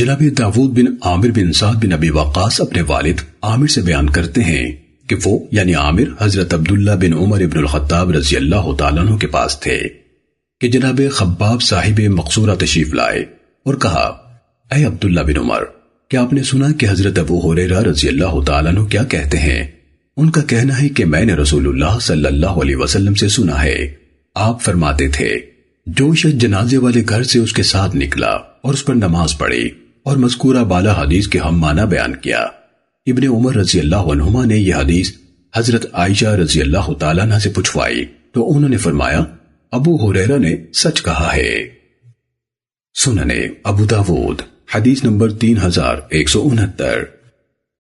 جناب داود بن عامر بن سعد بن ابی وقاص اپنے والد عامر سے بیان کرتے ہیں کہ وہ یعنی عامر حضرت عبداللہ بن عمر ابن الخطاب رضی اللہ تعالیٰ عنہ کے پاس تھے کہ جناب خباب صاحب مقصورہ تشریف لائے اور کہا، اے عبداللہ بن عمر، کیا آپ نے سنا کہ حضرت ابو حریرہ رضی اللہ تعالیٰ عنہ کیا کہتے ہیں؟ ان کا کہنا ہے کہ میں نے رسول اللہ صلی اللہ علیہ وسلم سے سنا ہے۔ آپ فرماتے تھے، جو شخص جنازے والے گھر سے اس کے ساتھ نکلا اور اس پر نماز پڑھی اور مذکورہ بالا حدیث کے ہم معنی بیان کیا۔ ابن عمر رضی اللہ عنہما نے یہ حدیث حضرت عائشہ رضی اللہ تعالیٰ عنہ سے پوچھوائی۔ تو انہوں نے فرمایا، ابو حریرہ نے سچ کہا ہے۔ سننے ابو داود، حدیث نمبر تین ہزار ایک سو انہتر۔